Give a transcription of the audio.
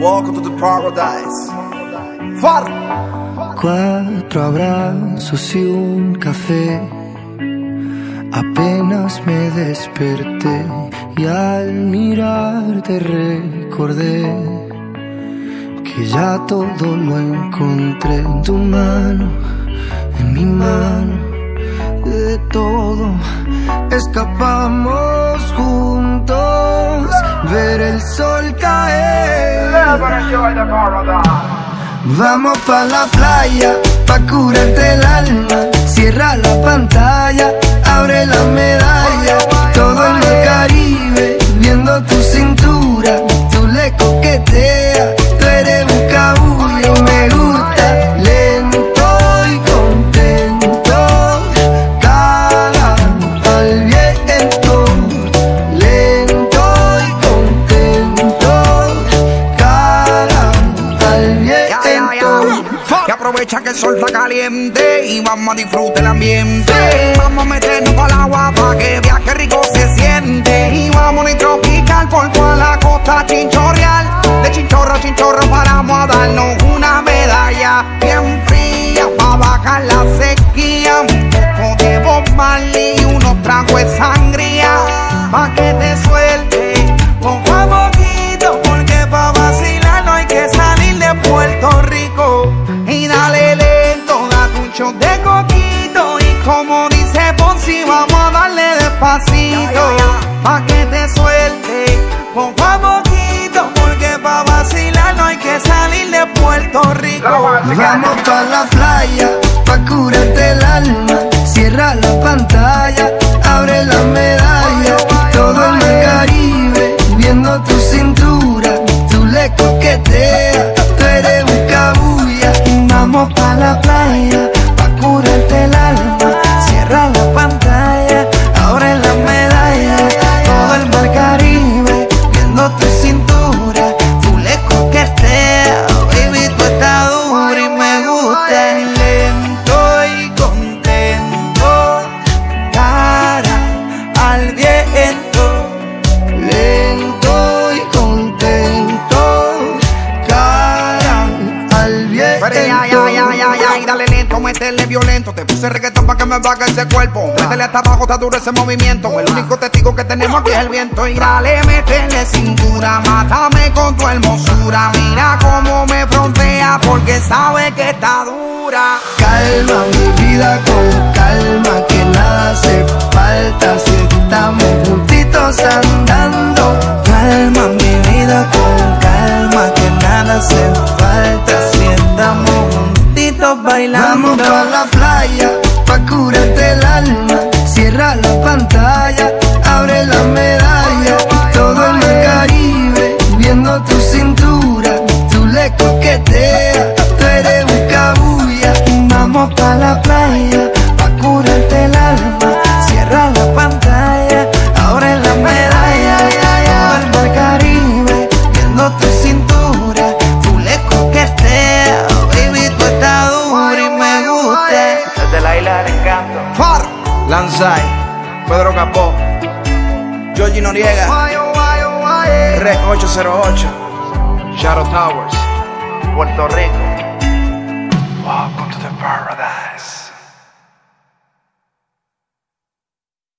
Welcome to the paradise. Far. Cuatro abrazos y un café. Apenas me desperté y al mirarte recordé que ya todo lo encontré en tu mano, en mi mano, de todo escapamos juntos, Vamos pa' la playa, pa' curarte el alma. Cierra la pantalla, abre la medalla. Que aprovecha que el sol está caliente y vamos a disfrutar el ambiente. Vamos a meternos para el agua para que qué rico se siente. Y vamos a tropical por toda la costa chinchorreal. De chinchorro a chinchorro paramos a darnos una medalla bien fría para bajar la sequía. Un poco de y unos tragos de sangría pa' que te despacito pa' que te suelte poco a poquito porque pa' vacilar no hay que salir de Puerto Rico Vamos pa' la playa, pa' curarte el alma. Cierra la pantalla, abre la medalla. Al viento. Lento y contento, cara al viento. Pero ya, ya, ya, ya, ya, y dale lento, métele violento. Te puse reggaetón para que me baje ese cuerpo. Métele hasta abajo, está duro ese movimiento. El único testigo que tenemos aquí es el viento. Y dale, métele cintura, mátame con tu hermosura. Mira cómo me frontea porque sabe que está dura. Calma mi vida con calma, que nada hace falta Vamos pa' la playa, pa' curarte el alma. Cierra la pantalla, abre la medalla. Todo en el Caribe, viendo tu cintura. Tú le coqueteas, tú eres buscabulla. Vamos pa' la playa, Pedro Capó, Georgie Noriega, Rec 808, Shadow Towers. Puerto Rico.